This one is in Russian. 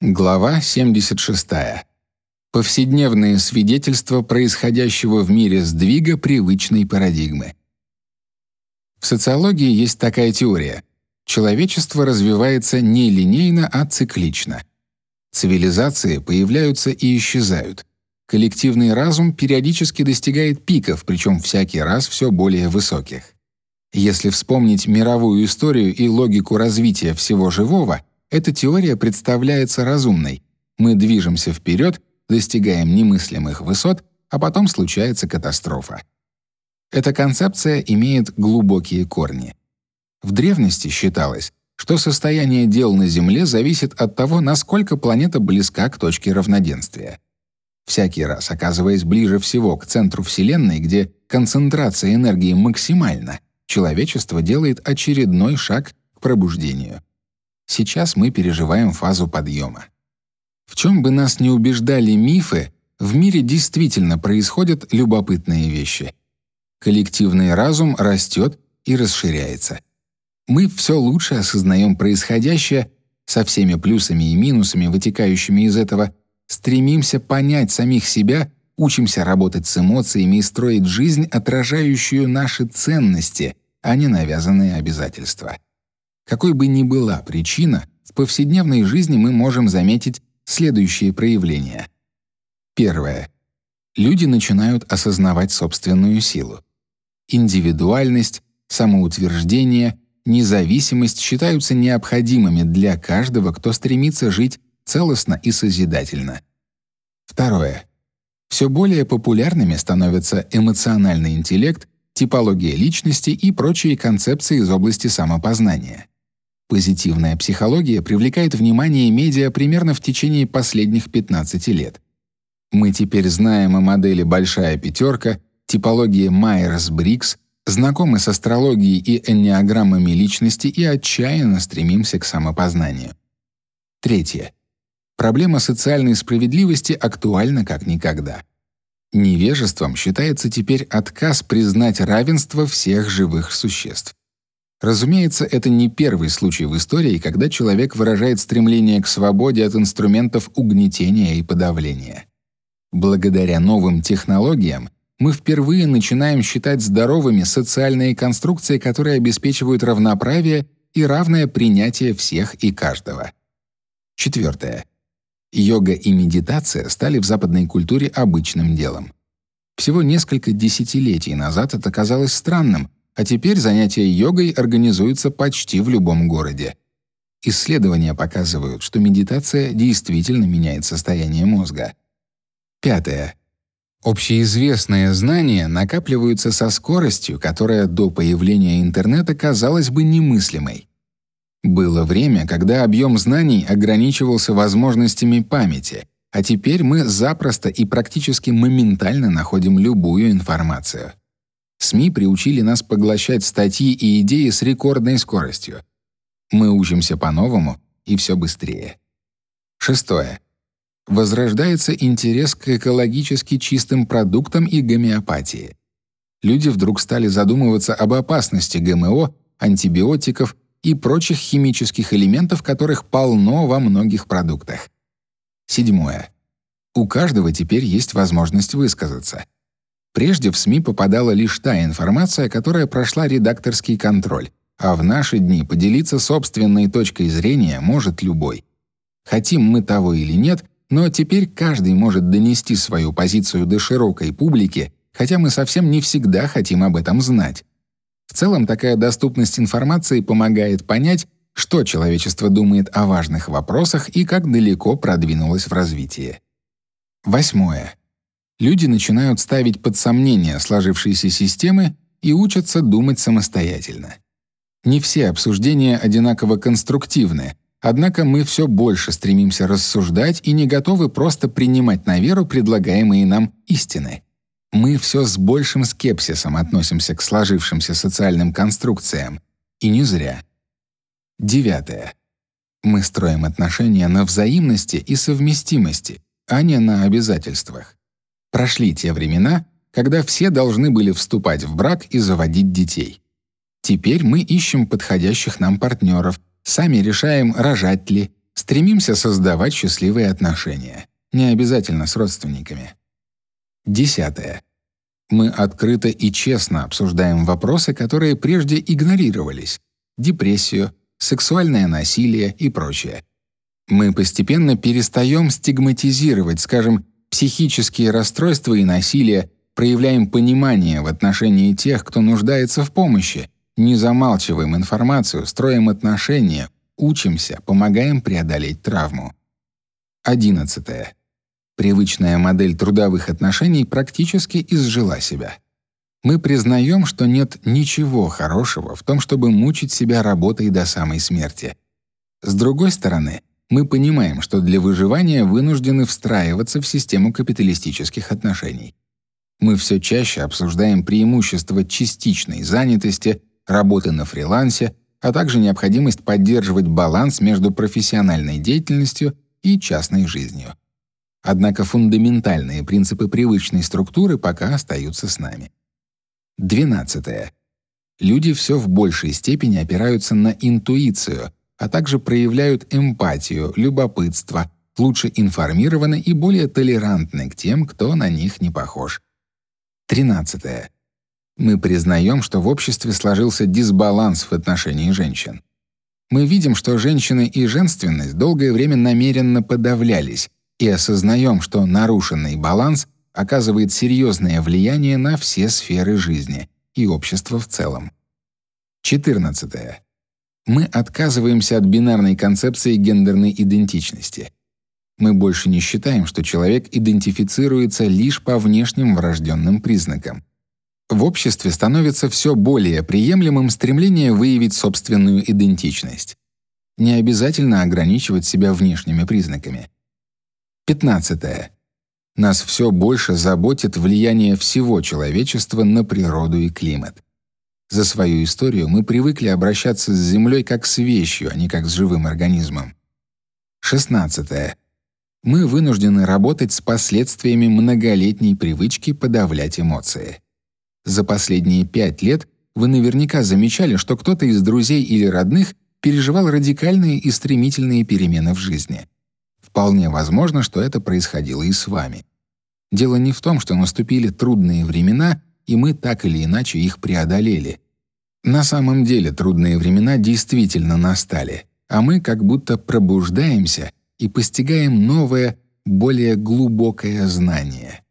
Глава 76. Повседневные свидетельства происходящего в мире сдвига привычной парадигмы. В социологии есть такая теория. Человечество развивается не линейно, а циклично. Цивилизации появляются и исчезают. Коллективный разум периодически достигает пиков, причем всякий раз все более высоких. Если вспомнить мировую историю и логику развития всего живого, эта теория представляется разумной. Мы движемся вперед, достигаем немыслимых высот, а потом случается катастрофа. Эта концепция имеет глубокие корни. В древности считалось, что состояние дел на Земле зависит от того, насколько планета близка к точке равноденствия. Всякий раз, оказываясь ближе всего к центру Вселенной, где концентрация энергии максимальна, человечество делает очередной шаг к пробуждению. Сейчас мы переживаем фазу подъема. В чем бы нас ни убеждали мифы, в мире действительно происходят любопытные вещи. Коллективный разум растет и расширяется. Мы все лучше осознаем происходящее со всеми плюсами и минусами, вытекающими из этого, стремимся понять самих себя, учимся работать с эмоциями и строить жизнь, отражающую наши ценности, а не навязанные обязательства. Какой бы ни была причина, в повседневной жизни мы можем заметить следующие проявления. Первое. Люди начинают осознавать собственную силу. Индивидуальность, самоутверждение, независимость считаются необходимыми для каждого, кто стремится жить целостно и созидательно. Второе. Все более популярными становятся эмоциональный интеллект, типология личности и прочие концепции из области самопознания. Позитивная психология привлекает внимание медиа примерно в течение последних 15 лет. Мы теперь знаем о модели «Большая пятерка», типологии Майерс-Брикс, знакомы с астрологией и эннеаграммами личности и отчаянно стремимся к самопознанию. Третье. Проблема социальной справедливости актуальна как никогда. Невежеством считается теперь отказ признать равенство всех живых существ. Разумеется, это не первый случай в истории, когда человек выражает стремление к свободе от инструментов угнетения и подавления. Благодаря новым технологиям мы впервые начинаем считать здоровыми социальные конструкции, которые обеспечивают равноправие и равное принятие всех и каждого. Четвертое. Йога и медитация стали в западной культуре обычным делом. Всего несколько десятилетий назад это казалось странным, а теперь занятия йогой организуются почти в любом городе. Исследования показывают, что медитация действительно меняет состояние мозга. Пятое. Общеизвестные знания накапливаются со скоростью, которая до появления интернета казалась бы немыслимой. Было время, когда объем знаний ограничивался возможностями памяти, а теперь мы запросто и практически моментально находим любую информацию. СМИ приучили нас поглощать статьи и идеи с рекордной скоростью. Мы учимся по-новому и все быстрее. Шестое. Возрождается интерес к экологически чистым продуктам и гомеопатии. Люди вдруг стали задумываться об опасности ГМО, антибиотиков и прочих химических элементов, которых полно во многих продуктах. Седьмое. У каждого теперь есть возможность высказаться — Прежде в СМИ попадала лишь та информация, которая прошла редакторский контроль, а в наши дни поделиться собственной точкой зрения может любой. Хотим мы того или нет, но теперь каждый может донести свою позицию до широкой публики, хотя мы совсем не всегда хотим об этом знать. В целом такая доступность информации помогает понять, что человечество думает о важных вопросах и как далеко продвинулось в развитии. Восьмое. Люди начинают ставить под сомнение сложившиеся системы и учатся думать самостоятельно. Не все обсуждения одинаково конструктивны, однако мы все больше стремимся рассуждать и не готовы просто принимать на веру предлагаемые нам истины. Мы все с большим скепсисом относимся к сложившимся социальным конструкциям, и не зря. Девятое. Мы строим отношения на взаимности и совместимости, а не на обязательствах. Прошли те времена, когда все должны были вступать в брак и заводить детей. Теперь мы ищем подходящих нам партнеров, сами решаем, рожать ли, Стремимся создавать счастливые отношения, не обязательно с родственниками. Десятое. Мы открыто и честно обсуждаем вопросы, которые прежде игнорировались: депрессию, сексуальное насилие и прочее. Мы постепенно перестаем стигматизировать, скажем, психические расстройства и насилие, проявляем понимание в отношении тех, кто нуждается в помощи, не замалчиваем информацию, строим отношения, учимся, помогаем преодолеть травму. 11. Привычная модель трудовых отношений практически изжила себя. Мы признаем, что нет ничего хорошего в том, чтобы мучить себя работой до самой смерти. С другой стороны, мы понимаем, что для выживания вынуждены встраиваться в систему капиталистических отношений. Мы все чаще обсуждаем преимущества частичной занятости, работы на фрилансе, а также необходимость поддерживать баланс между профессиональной деятельностью и частной жизнью. Однако фундаментальные принципы привычной структуры пока остаются с нами. 12. Люди все в большей степени опираются на интуицию, а также проявляют эмпатию, любопытство, лучше информированы и более толерантны к тем, кто на них не похож. 13. Мы признаем, что в обществе сложился дисбаланс в отношении женщин. Мы видим, что женщины и женственность долгое время намеренно подавлялись, и осознаем, что нарушенный баланс оказывает серьезное влияние на все сферы жизни и общество в целом. 14. Мы отказываемся от бинарной концепции гендерной идентичности. Мы больше не считаем, что человек идентифицируется лишь по внешним врожденным признакам. В обществе становится все более приемлемым стремление выявить собственную идентичность. Не обязательно ограничивать себя внешними признаками. 15. Нас все больше заботит влияние всего человечества на природу и климат. За свою историю мы привыкли обращаться с Землей как с вещью, а не как с живым организмом. 16. Мы вынуждены работать с последствиями многолетней привычки подавлять эмоции. За последние пять лет вы наверняка замечали, что кто-то из друзей или родных переживал радикальные и стремительные перемены в жизни. Вполне возможно, что это происходило и с вами. Дело не в том, что наступили трудные времена, и мы так или иначе их преодолели. На самом деле трудные времена действительно настали, а мы как будто пробуждаемся и постигаем новое, более глубокое знание —